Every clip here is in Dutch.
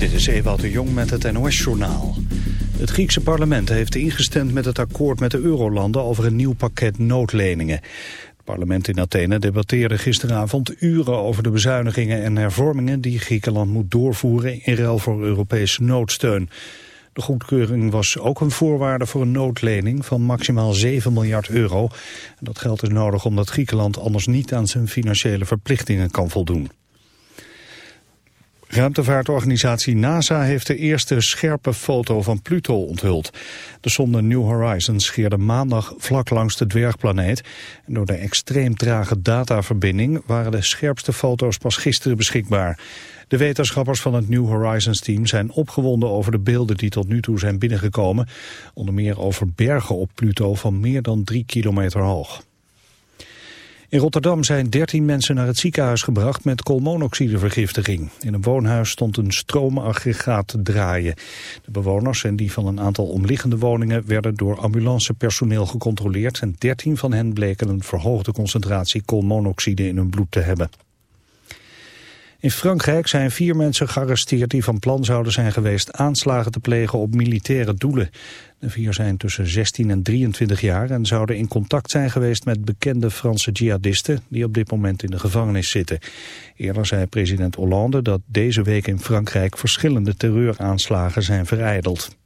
Dit is Ewout de Jong met het NOS-journaal. Het Griekse parlement heeft ingestemd met het akkoord met de eurolanden over een nieuw pakket noodleningen. Het parlement in Athene debatteerde gisteravond uren over de bezuinigingen en hervormingen die Griekenland moet doorvoeren in ruil voor Europese noodsteun. De goedkeuring was ook een voorwaarde voor een noodlening van maximaal 7 miljard euro. dat geld is nodig omdat Griekenland anders niet aan zijn financiële verplichtingen kan voldoen. Ruimtevaartorganisatie NASA heeft de eerste scherpe foto van Pluto onthuld. De zonde New Horizons scheerde maandag vlak langs de dwergplaneet. En door de extreem trage dataverbinding waren de scherpste foto's pas gisteren beschikbaar. De wetenschappers van het New Horizons team zijn opgewonden over de beelden die tot nu toe zijn binnengekomen. Onder meer over bergen op Pluto van meer dan drie kilometer hoog. In Rotterdam zijn 13 mensen naar het ziekenhuis gebracht met koolmonoxidevergiftiging. In een woonhuis stond een stroomaggregaat te draaien. De bewoners en die van een aantal omliggende woningen werden door ambulancepersoneel gecontroleerd. En 13 van hen bleken een verhoogde concentratie koolmonoxide in hun bloed te hebben. In Frankrijk zijn vier mensen gearresteerd die van plan zouden zijn geweest aanslagen te plegen op militaire doelen. De vier zijn tussen 16 en 23 jaar en zouden in contact zijn geweest met bekende Franse jihadisten die op dit moment in de gevangenis zitten. Eerder zei president Hollande dat deze week in Frankrijk verschillende terreuraanslagen zijn vereideld.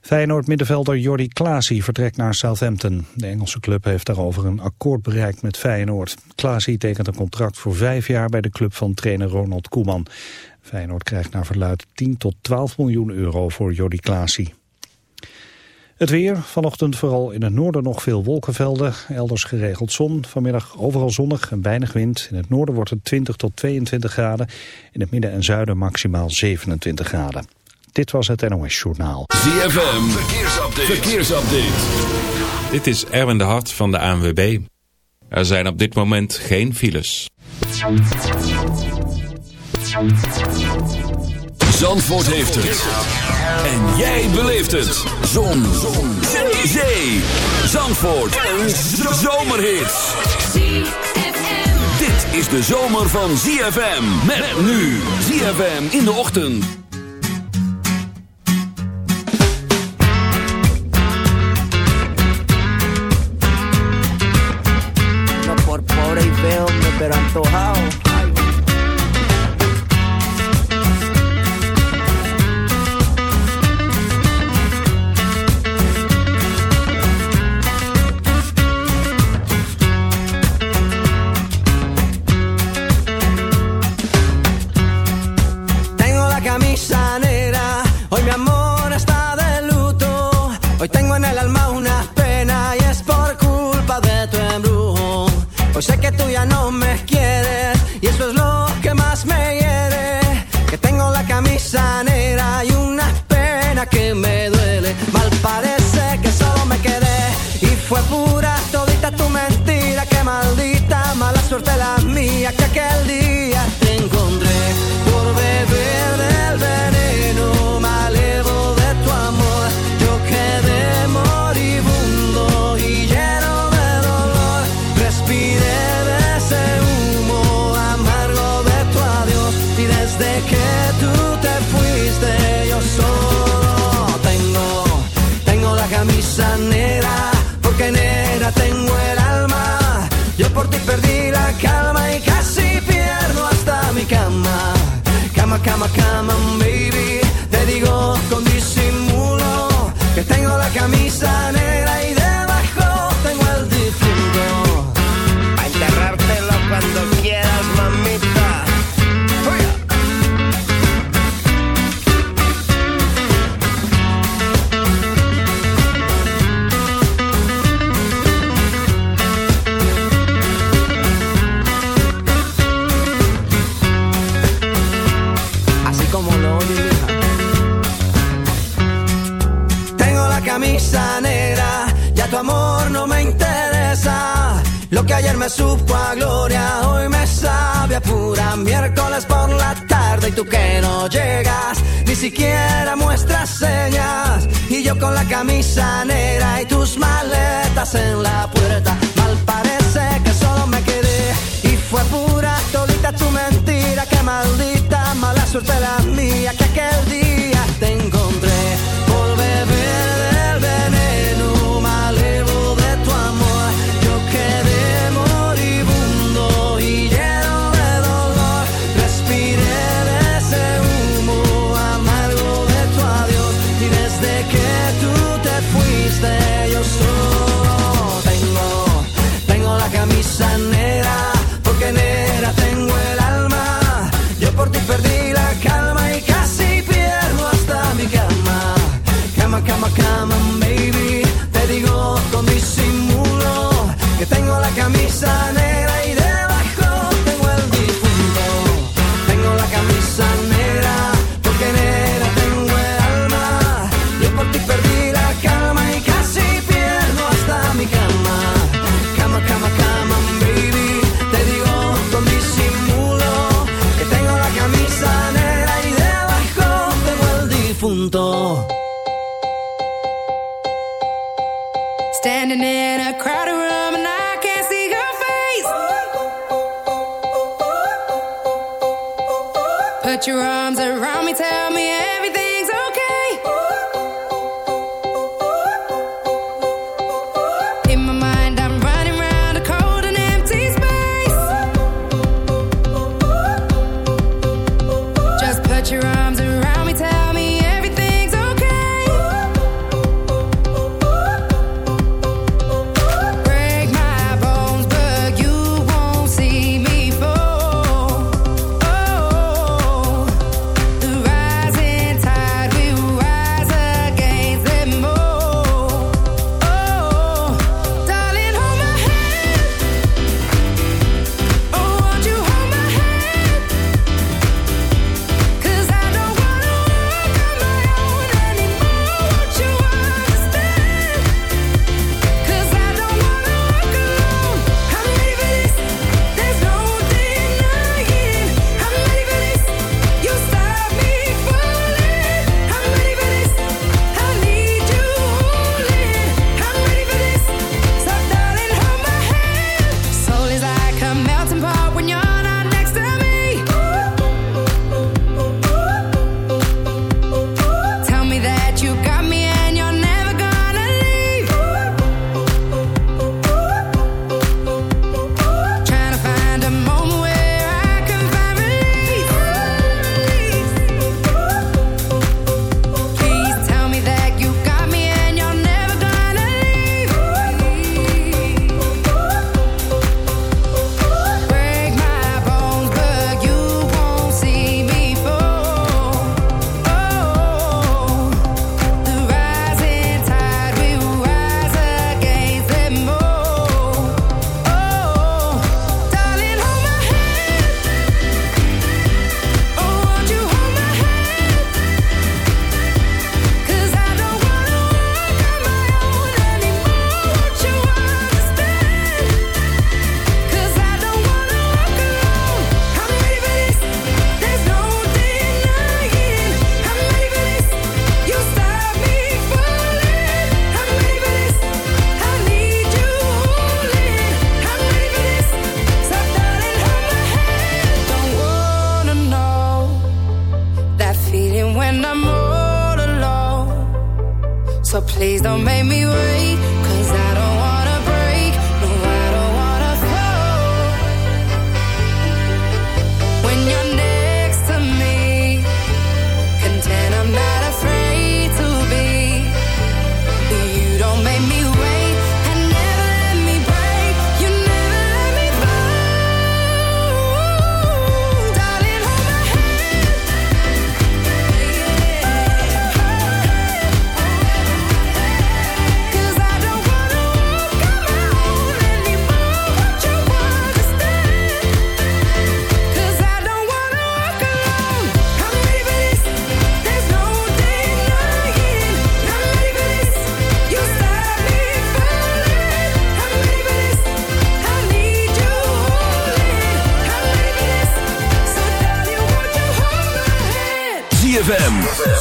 Feyenoord-middenvelder Jordi Klaasie vertrekt naar Southampton. De Engelse club heeft daarover een akkoord bereikt met Feyenoord. Klaasie tekent een contract voor vijf jaar bij de club van trainer Ronald Koeman. Feyenoord krijgt naar verluid 10 tot 12 miljoen euro voor Jordi Klaasie. Het weer, vanochtend vooral in het noorden nog veel wolkenvelden, elders geregeld zon. Vanmiddag overal zonnig en weinig wind. In het noorden wordt het 20 tot 22 graden, in het midden en zuiden maximaal 27 graden. Dit was het NOS Journaal. ZFM, verkeersupdate. verkeersupdate. Dit is Erwin de Hart van de ANWB. Er zijn op dit moment geen files. Zandvoort heeft het. En jij beleeft het. Zon. Zon. Zee. Zandvoort. Een zomerhit. Dit is de zomer van ZFM. Met nu. ZFM in de ochtend. So hot. desde que tú te fuiste yo solo tengo, tengo la camisa negra, porque negra tengo el alma. Yo por ti perdí la calma y casi pierdo hasta mi cama. Cama, cama, cama. camisa negra y tus maletas en la puerta. Mal parece que solo me quedé y fue pura todita tu mentira. Qué maldita mala suerte la mía que aquel día sana.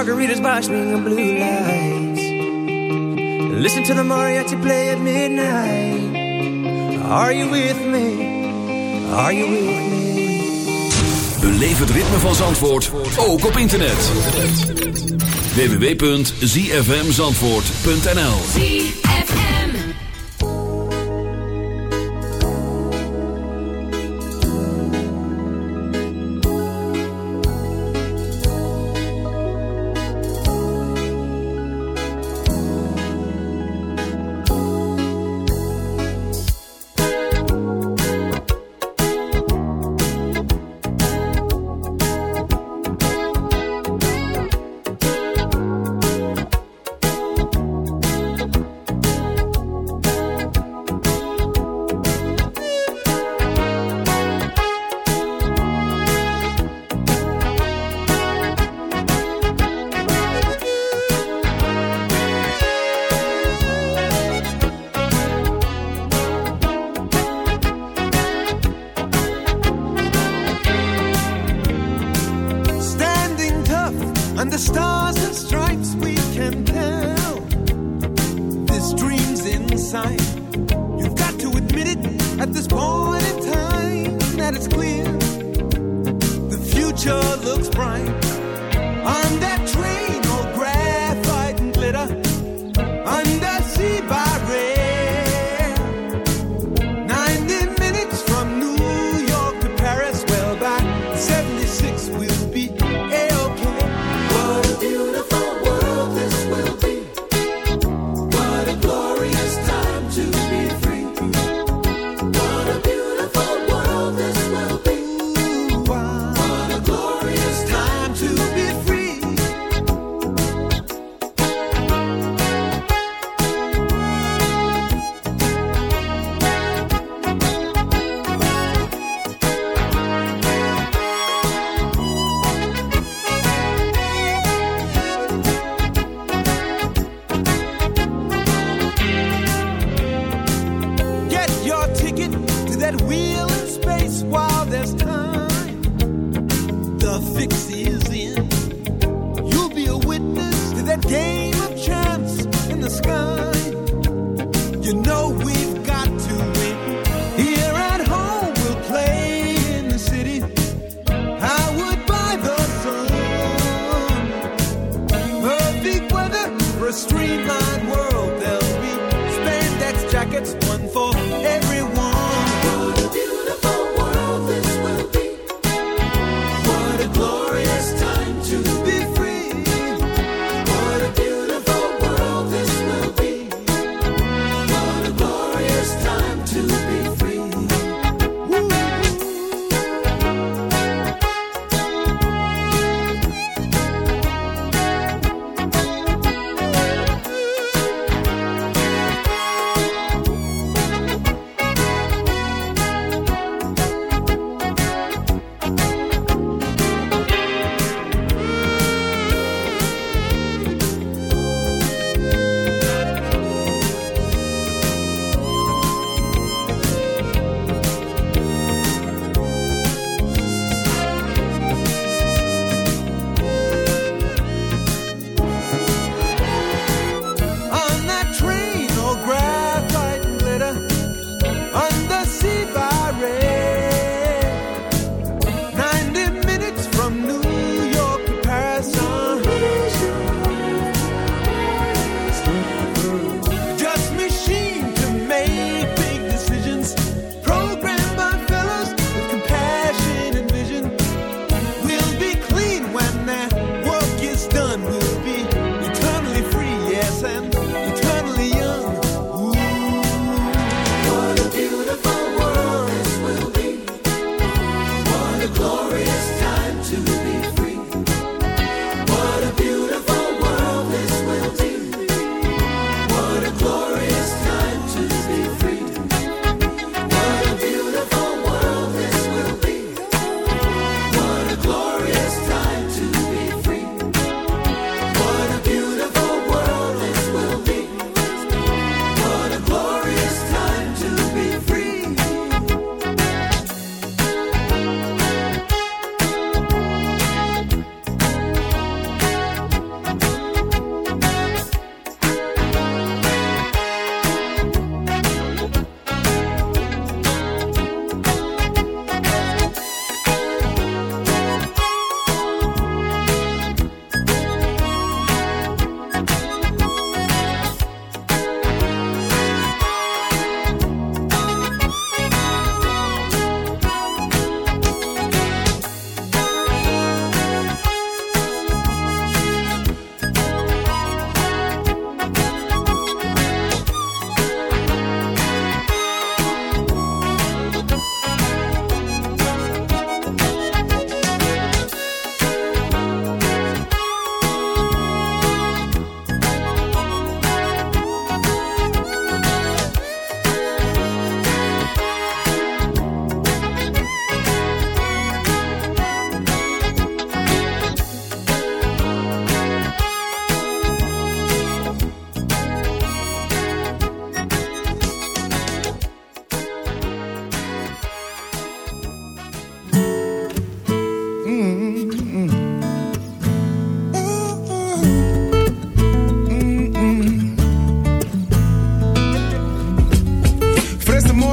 margaritas by a of blue lights. Listen to the mariachi play at midnight. Are you with me? Are you with me? Beleef het ritme van Zandvoort ook op internet. www.zfmzandvoort.nl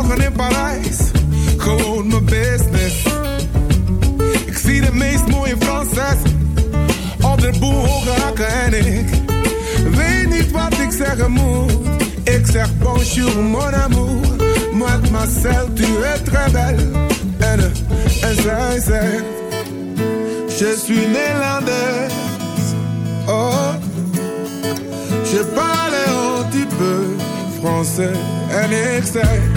ogen in Parijs. Gewoon mijn business. Ik zie de meest mooie Franses. Op de boel hoge hakken en ik weet niet wat ik zeggen moet. Ik zeg bonjour mon amour. Mademoiselle, tu es très belle. En, en zij zegt, je suis néerlandaise. Oh, je parle un petit peu français. En ik zei,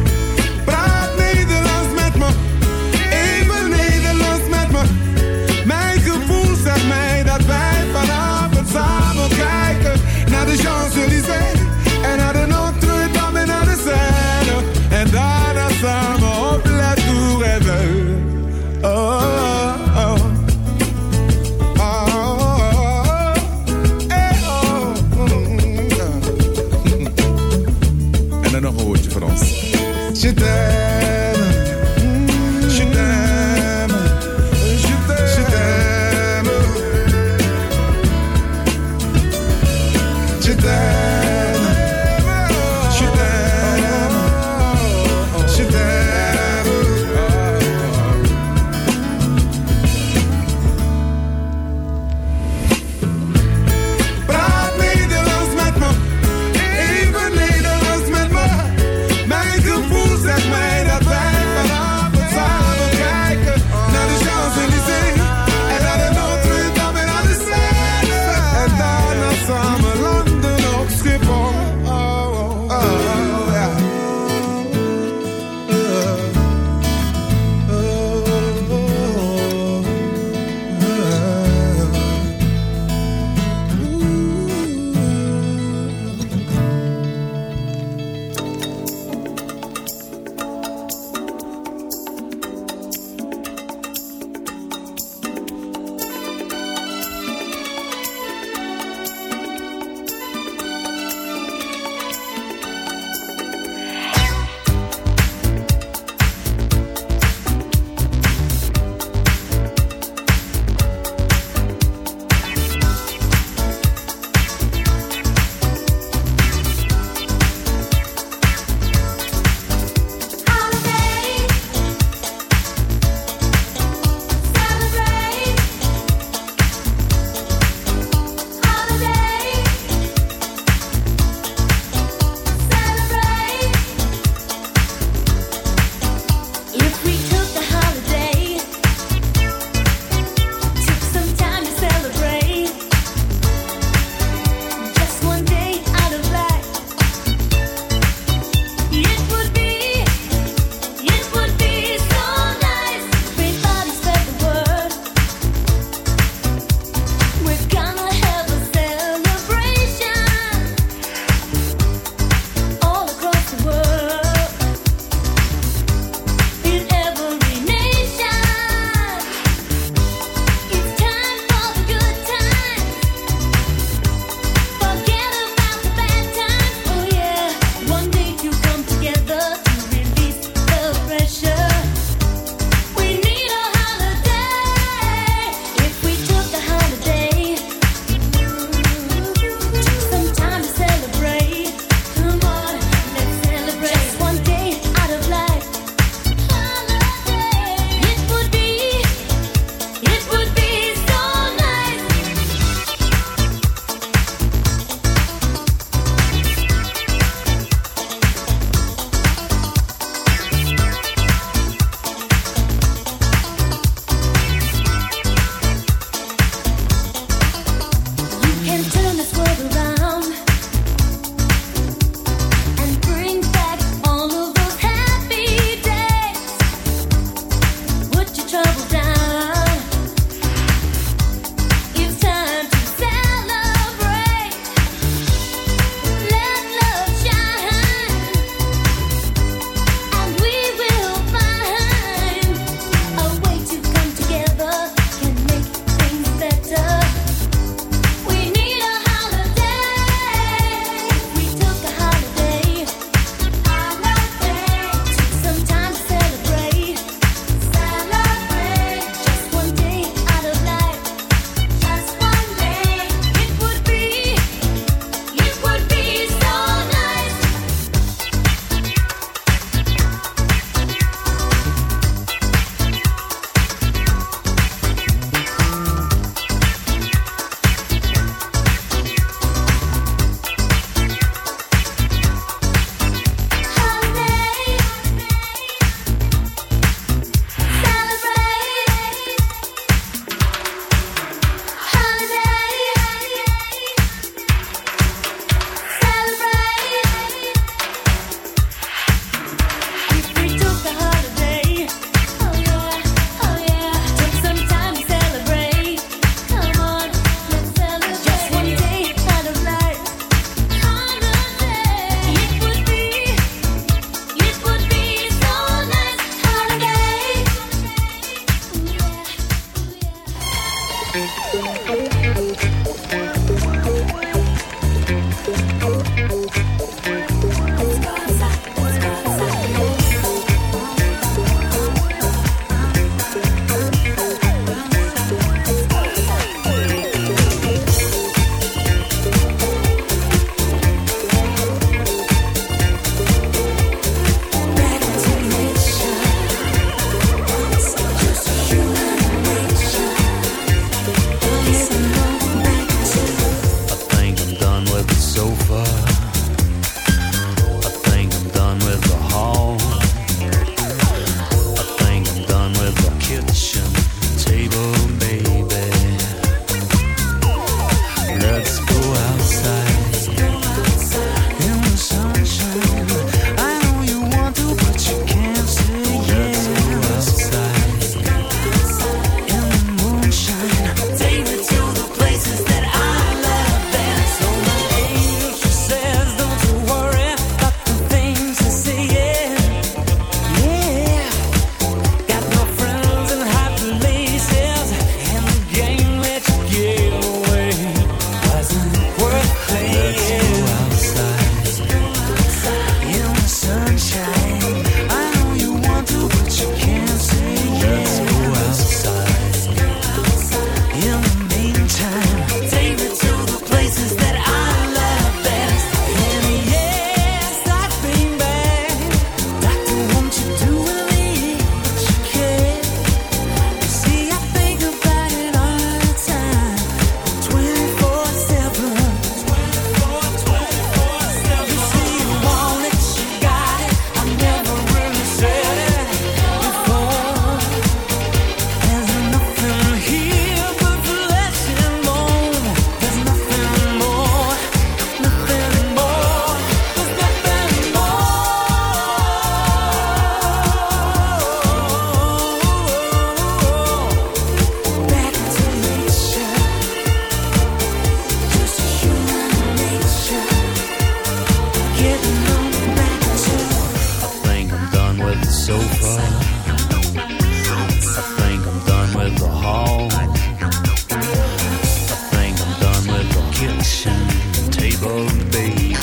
kitchen table, baby.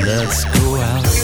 Let's go out.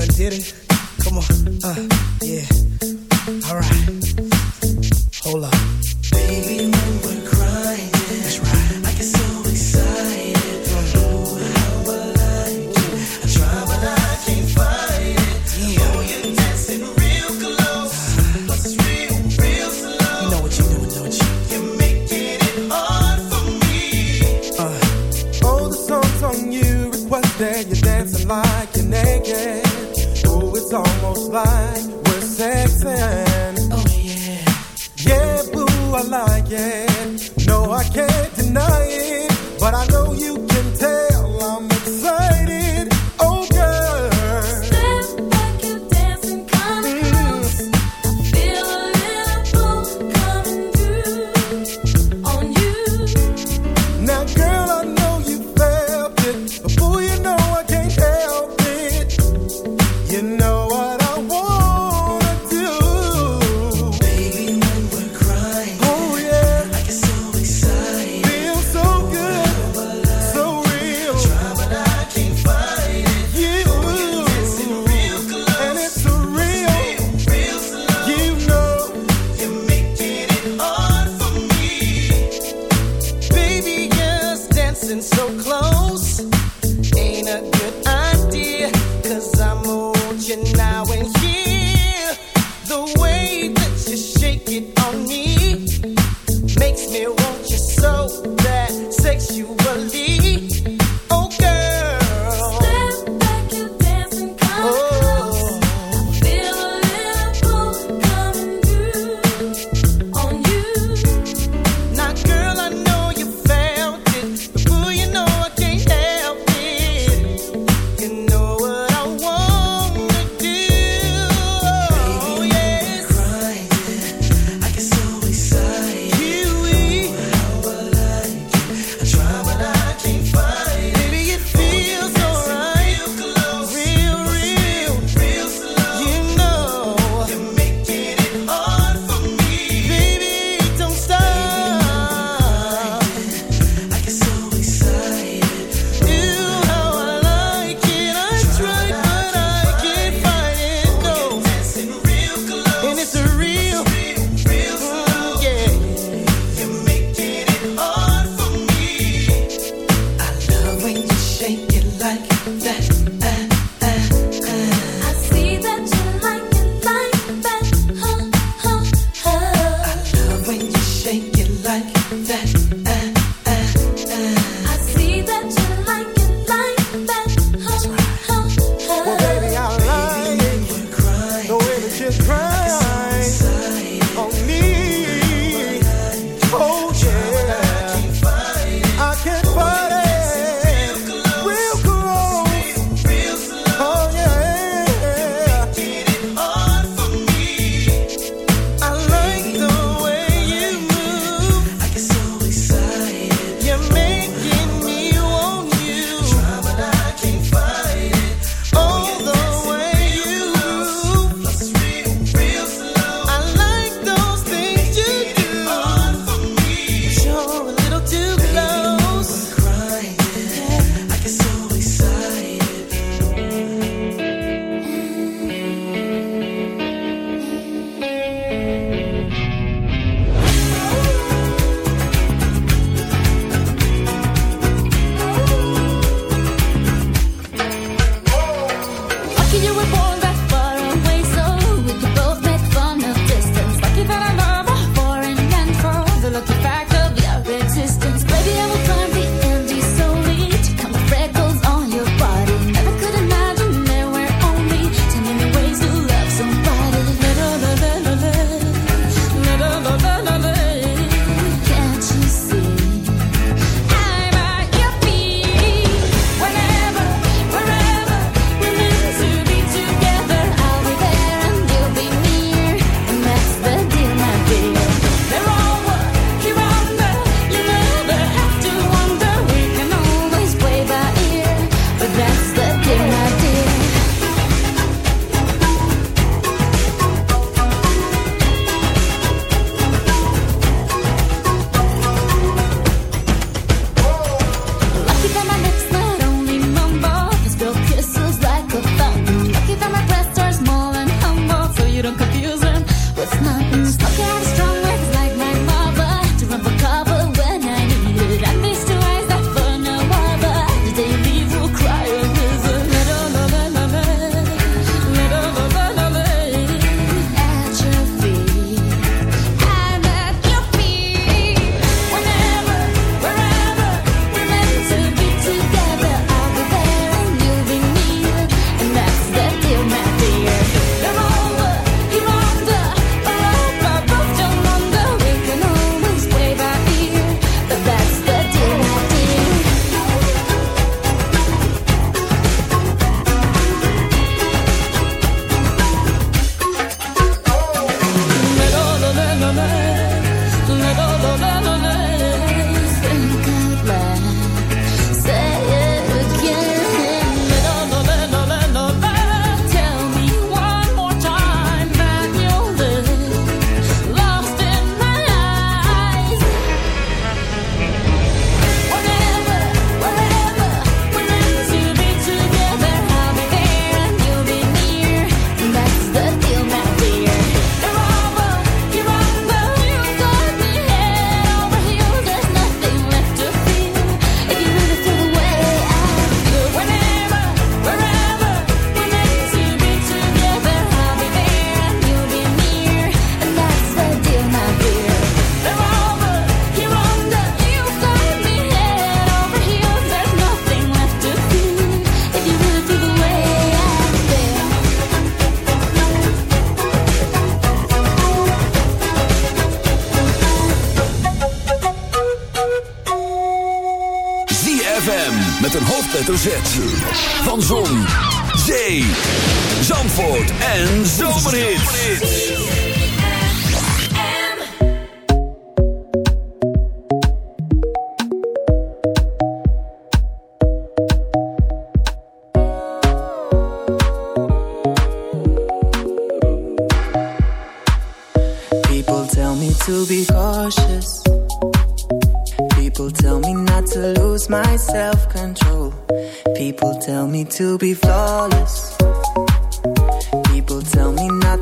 couldn't did it. Come on, uh, yeah.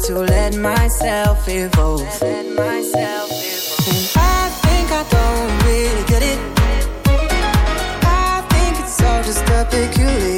to let myself evolve. And I think I don't really get it. I think it's all just a peculiar.